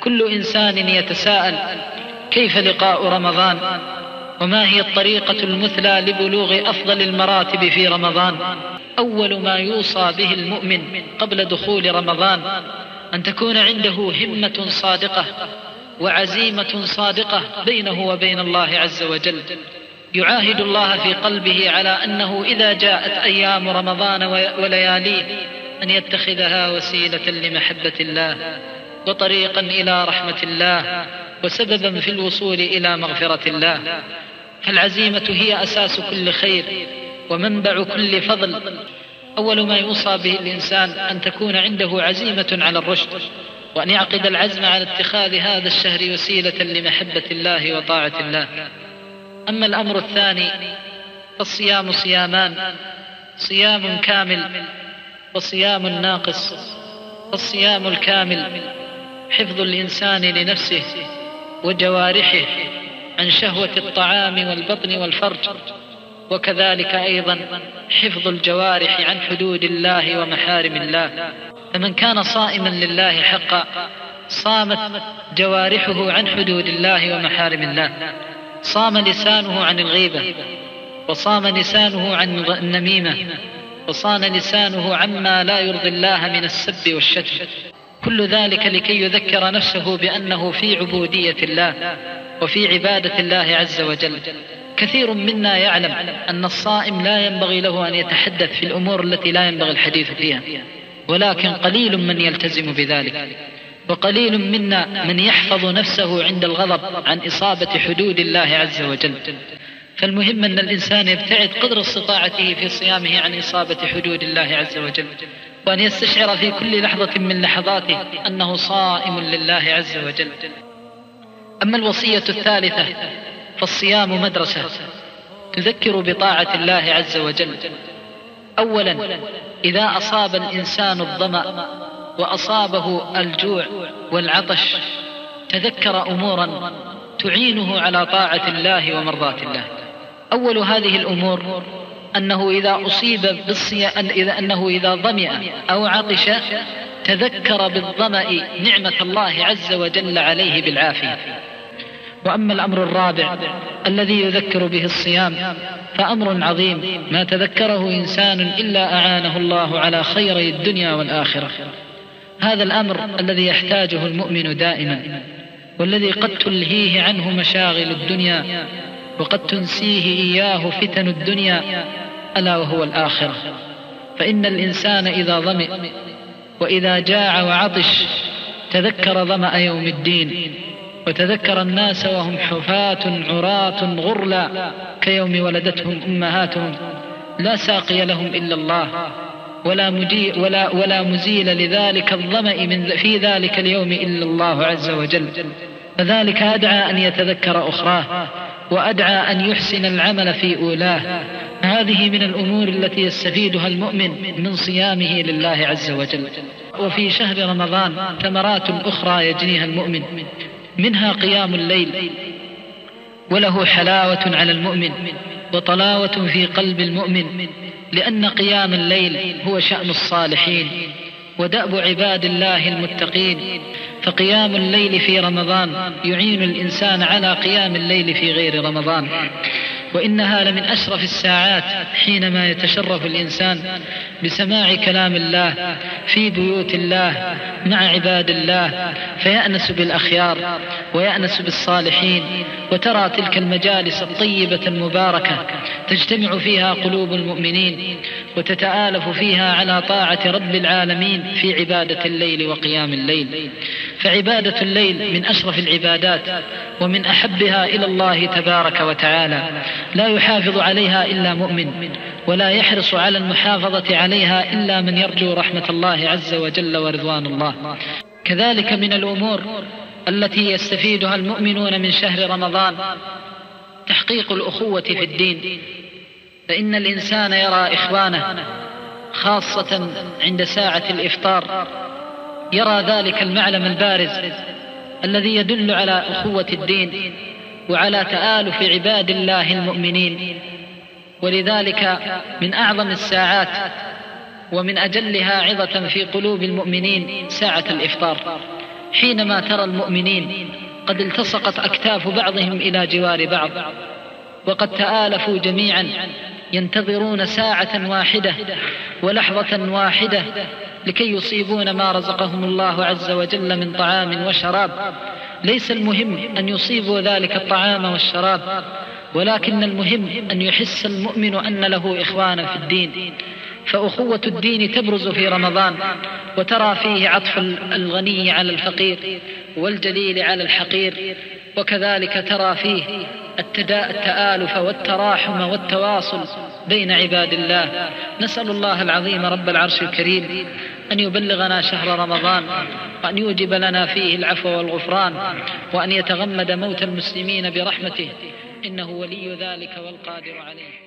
كل إنسان يتساءل كيف لقاء رمضان؟ وما هي الطريقة المثلى لبلوغ أفضل المراتب في رمضان؟ أول ما يوصى به المؤمن قبل دخول رمضان أن تكون عنده همة صادقة وعزيمة صادقة بينه وبين الله عز وجل. يعاهد الله في قلبه على أنه إذا جاءت أيام رمضان ولياليه أن يتخذها وسيلة لمحبة الله. وطريقا إلى رحمة الله وسببا في الوصول إلى مغفرة الله. فالعزيمة هي أساس كل خير ومنبع كل فضل. أول ما يوصى به الإنسان أن تكون عنده عزيمة على الرشد وأن يعقد العزم على اتخاذ هذا الشهر وسيلة لمحبة الله وطاعة الله. أما الأمر الثاني فالصيام صيامان صيام كامل وصيام ناقص فالصيام الكامل حفظ الإنسان لنفسه وجوارحه عن شهوة الطعام والبطن والفرج وكذلك أيضا حفظ الجوارح عن حدود الله ومحارم الله. فمن كان صائما لله حقا صامت جوارحه عن حدود الله ومحارم الله. صام لسانه عن الغيبة وصام لسانه عن النميمة وصان لسانه عما لا يرضي الله من السب والشتم. كل ذلك لكي يذكر نفسه بأنه في عبودية الله وفي عبادة الله عز وجل. كثير منا يعلم أن الصائم لا ينبغي له أن يتحدث في الأمور التي لا ينبغي الحديث فيها ولكن قليل من يلتزم بذلك. وقليل منا من يحفظ نفسه عند الغضب عن إصابة حدود الله عز وجل. فالمهم أن الإنسان يبتعد قدر استطاعته في صيامه عن إصابة حدود الله عز وجل. وأن يستشعر في كل لحظة من لحظاته أنه صائم لله عز وجل. أما الوصية الثالثة فالصيام مدرسة تذكر بطاعة الله عز وجل. أولا إذا أصاب الإنسان الظمأ وأصابه الجوع والعطش تذكر أمورا تعينه على طاعة الله ومرضاة الله. أول هذه الأمور أنه إذا أصيب بالصيام إذا أنه إذا ظمئ أو عطش تذكر بالظمأ نعمة الله عز وجل عليه بالعافية. وأما الأمر الرابع الذي يذكر به الصيام فأمر عظيم ما تذكره إنسان إلا أعانه الله على خيري الدنيا والآخرة. هذا الأمر الذي يحتاجه المؤمن دائما والذي قد تلهيه عنه مشاغل الدنيا وقد تنسيه إياه فتن الدنيا ألا وهو الآخرة. فإن الإنسان إذا ظمئ وإذا جاع وعطش تذكر ظمأ يوم الدين وتذكر الناس وهم حفاة عراة غرلا كيوم ولدتهم أمهاتهم. لا ساقي لهم إلا الله ولا, مجي ولا, ولا مزيل لذلك الظمأ من في ذلك اليوم إلا الله عز وجل. فذلك أدعى أن يتذكر أخراه. وأدعى أن يحسن العمل في أولاه. هذه من الأمور التي يستفيدها المؤمن من صيامه لله عز وجل. وفي شهر رمضان ثمرات أخرى يجنيها المؤمن. منها قيام الليل. وله حلاوة على المؤمن وطلاوة في قلب المؤمن لأن قيام الليل هو شأن الصالحين. ودأب عباد الله المتقين. فقيام الليل في رمضان يعين الإنسان على قيام الليل في غير رمضان. وإنها لمن أشرف الساعات حينما يتشرف الإنسان بسماع كلام الله في بيوت الله مع عباد الله فيأنس بالأخيار ويأنس بالصالحين وترى تلك المجالس الطيبة المباركة تجتمع فيها قلوب المؤمنين وتتآلف فيها على طاعة رب العالمين في عبادة الليل وقيام الليل. فعبادة الليل من أشرف العبادات ومن أحبها إلى الله تبارك وتعالى. لا يحافظ عليها إلا مؤمن ولا يحرص على المحافظة عليها إلا من يرجو رحمة الله عز وجل ورضوان الله. كذلك من الأمور التي يستفيدها المؤمنون من شهر رمضان تحقيق الأخوة في الدين. فإن الإنسان يرى إخوانه خاصة عند ساعة الإفطار يرى ذلك المعلم البارز الذي يدل على أخوة الدين وعلى تآلف عباد الله المؤمنين. ولذلك من أعظم الساعات ومن أجلها عظة في قلوب المؤمنين ساعة الإفطار. حينما ترى المؤمنين قد التصقت أكتاف بعضهم إلى جوار بعض وقد تآلفوا جميعا ينتظرون ساعة واحدة ولحظة واحدة لكي يصيبون ما رزقهم الله عز وجل من طعام وشراب. ليس المهم أن يصيبوا ذلك الطعام والشراب ولكن المهم أن يحس المؤمن أن له إخوانا في الدين. فأخوة الدين تبرز في رمضان وترى فيه عطف الغني على الفقير والجليل على الحقير. وكذلك ترى فيه التآلف والتراحم والتواصل بين عباد الله. نسأل الله العظيم رب العرش الكريم أن يبلغنا شهر رمضان وأن يوجب لنا فيه العفو والغفران وأن يتغمد موت المسلمين برحمته إنه ولي ذلك والقادر عليه.